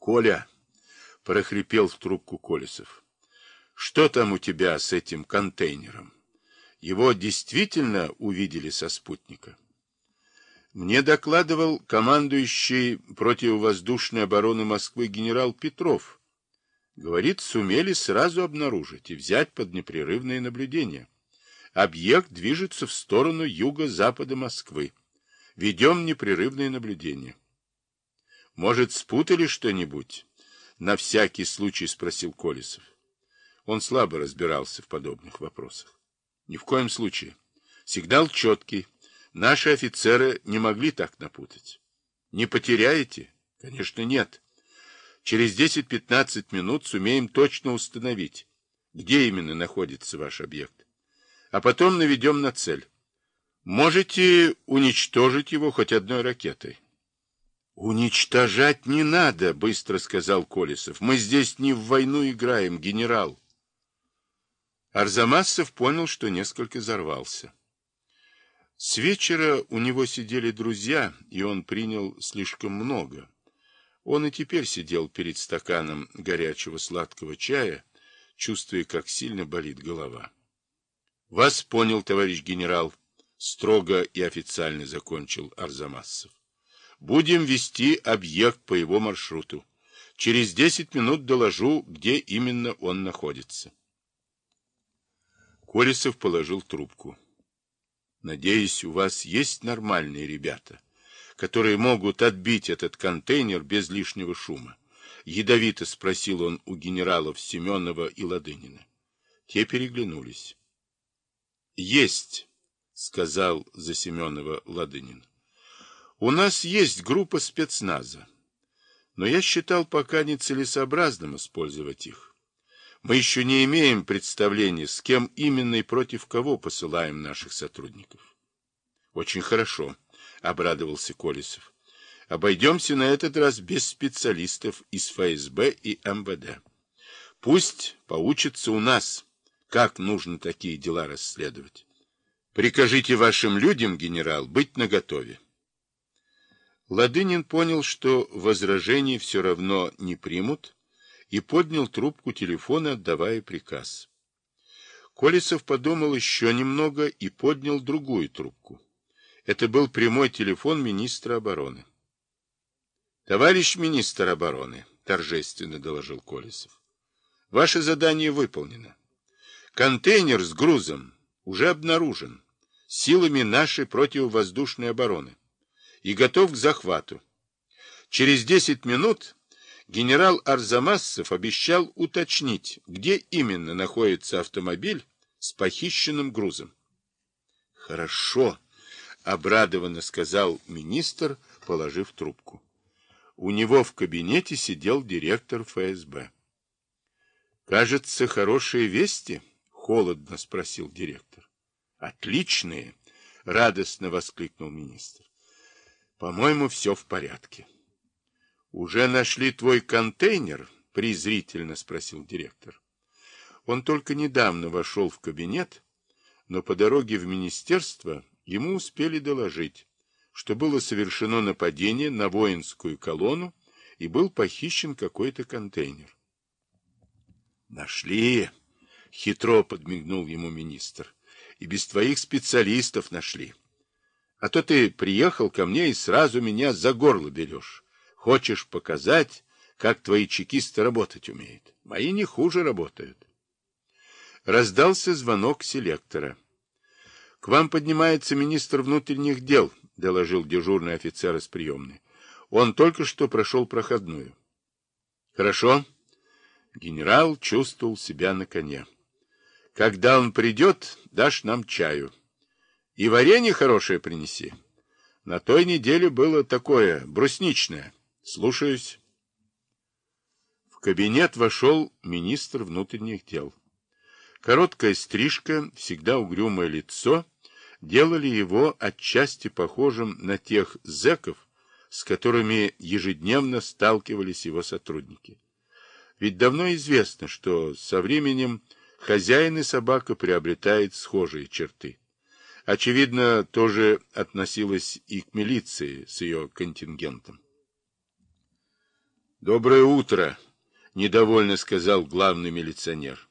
Коля, — прохрипел в трубку Колесов, — что там у тебя с этим контейнером? Его действительно увидели со спутника? Мне докладывал командующий противовоздушной обороны Москвы генерал Петров. Говорит, сумели сразу обнаружить и взять под непрерывное наблюдение. Объект движется в сторону юго-запада Москвы. Ведем непрерывное наблюдение. Может, спутали что-нибудь? На всякий случай спросил Колесов. Он слабо разбирался в подобных вопросах. Ни в коем случае. Сигнал четкий. Наши офицеры не могли так напутать. Не потеряете? Конечно, нет. Через 10-15 минут сумеем точно установить, где именно находится ваш объект. А потом наведем на цель. Можете уничтожить его хоть одной ракетой. «Уничтожать не надо», — быстро сказал Колесов. «Мы здесь не в войну играем, генерал». Арзамасов понял, что несколько взорвался. С вечера у него сидели друзья, и он принял слишком много. Он и теперь сидел перед стаканом горячего сладкого чая, чувствуя, как сильно болит голова. — Вас понял, товарищ генерал, — строго и официально закончил Арзамасов. Будем вести объект по его маршруту. Через десять минут доложу, где именно он находится. Колесов положил трубку. Надеюсь, у вас есть нормальные ребята, которые могут отбить этот контейнер без лишнего шума. Ядовито спросил он у генералов Семенова и Ладынина. Те переглянулись. Есть, сказал за Семенова Ладынин. У нас есть группа спецназа, но я считал пока нецелесообразным использовать их. Мы еще не имеем представления, с кем именно и против кого посылаем наших сотрудников. Очень хорошо, обрадовался Колесов. Обойдемся на этот раз без специалистов из ФСБ и МВД. Пусть поучатся у нас, как нужно такие дела расследовать. Прикажите вашим людям, генерал, быть наготове. Ладынин понял, что возражений все равно не примут, и поднял трубку телефона, отдавая приказ. Колесов подумал еще немного и поднял другую трубку. Это был прямой телефон министра обороны. — Товарищ министр обороны, — торжественно доложил Колесов, — ваше задание выполнено. Контейнер с грузом уже обнаружен силами нашей противовоздушной обороны и готов к захвату. Через 10 минут генерал Арзамасов обещал уточнить, где именно находится автомобиль с похищенным грузом. «Хорошо», — обрадованно сказал министр, положив трубку. У него в кабинете сидел директор ФСБ. «Кажется, хорошие вести?» — холодно спросил директор. «Отличные!» — радостно воскликнул министр. По-моему, все в порядке. Уже нашли твой контейнер? презрительно спросил директор. Он только недавно вошел в кабинет, но по дороге в министерство ему успели доложить, что было совершено нападение на воинскую колонну и был похищен какой-то контейнер. Нашли, хитро подмигнул ему министр. И без твоих специалистов нашли. А то ты приехал ко мне и сразу меня за горло берешь. Хочешь показать, как твои чекисты работать умеют. Мои не хуже работают. Раздался звонок селектора. — К вам поднимается министр внутренних дел, — доложил дежурный офицер из приемной. Он только что прошел проходную. — Хорошо. Генерал чувствовал себя на коне. — Когда он придет, дашь нам чаю. — и варенье хорошее принеси. На той неделе было такое, брусничное. Слушаюсь. В кабинет вошел министр внутренних дел. Короткая стрижка, всегда угрюмое лицо делали его отчасти похожим на тех зэков, с которыми ежедневно сталкивались его сотрудники. Ведь давно известно, что со временем хозяин и собака приобретают схожие черты. Очевидно, тоже относилась и к милиции с ее контингентом. Доброе утро, недовольно сказал главный милиционер.